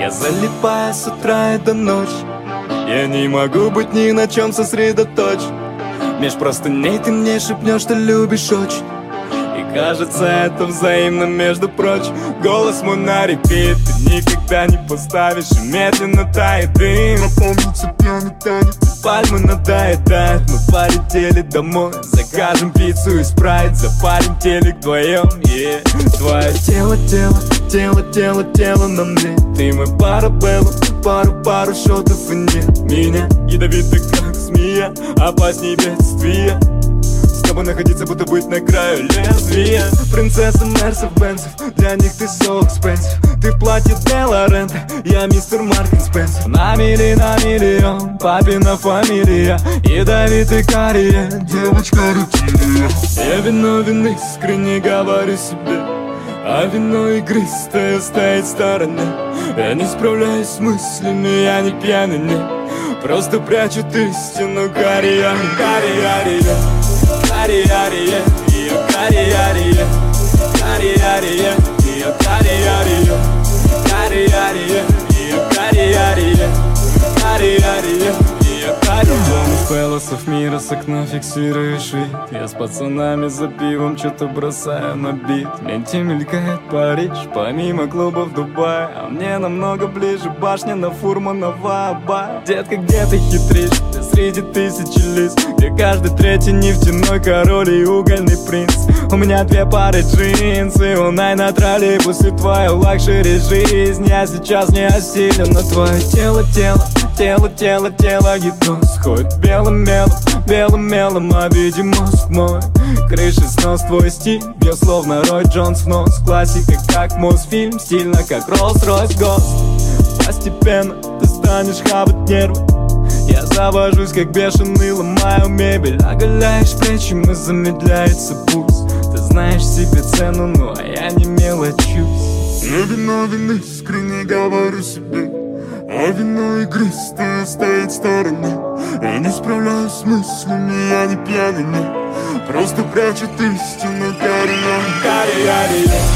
Я залипаю с утра и до ночи. Я не могу быть ни на чем сосредоточен. Меж простыней ты мне шепнешь, что любишь очень. И кажется это взаимно, между прочим. Голос мой на репит, ты никогда не поставишь И медленно тает дым. Напомнится пьяный танец Пальмы надоедают, мы полетели домой. Закажем пиццу и спрайт, запалим телек вдвоем yeah. Твое тело, тело, тело, тело, тело на мне. Ты мой парабеллум, пару-пару шотов и нет. Меня ядовитый как змея, опасней бедствия. С тобой находиться, будто быть на краю лезвия. Принцесса Мерсов Бенсов, для них ты so expensive. Ты платье для Лорента, я мистер Маркин Спенсер. На мили, на миллион, папина фамилия. Ядовитый карие, Девочка рептилия я виновен искренне говорю себе а вино игристое стоит в стороне. Я не справляюсь с мыслями, я не пьяный, нет Просто прячут истину Кария, Кария, Кария, ее Кария, Пелосов мира с окна фиксируешь вид. Я с пацанами за пивом что-то бросаю на бит. В ленте мелькает Париж, помимо клубов Дубая. А мне намного ближе башня на Фурманова Аба Детка, где ты хитришь? Ты среди тысячи лиц Где каждый третий нефтяной король и угольный принц У меня две пары джинсы Унай на троллейбусе твою лакшери жизнь. Я сейчас не осилен на твое тело, тело Тело, тело, тело, гипноз Хоть белым мелом, белым мелом Обиди мозг мой. Крыши снос, твой стиль Бьет словно Рой Джонс в нос. Классика, как Мосфильм Стильно, как Роллс-Ройс Гост. Постепенно ты станешь хавать нервы. Я завожусь, как бешеный, ломаю мебель. Оголяешь плечи, мы замедляется пульс знаешь себе цену, ну а я не мелочусь. Я виновен искренне говорю себе А вино игристое стоит в стороне. Я не справляюсь с мыслями, я не пьяный, нет. Просто прячет истину Кария Кария,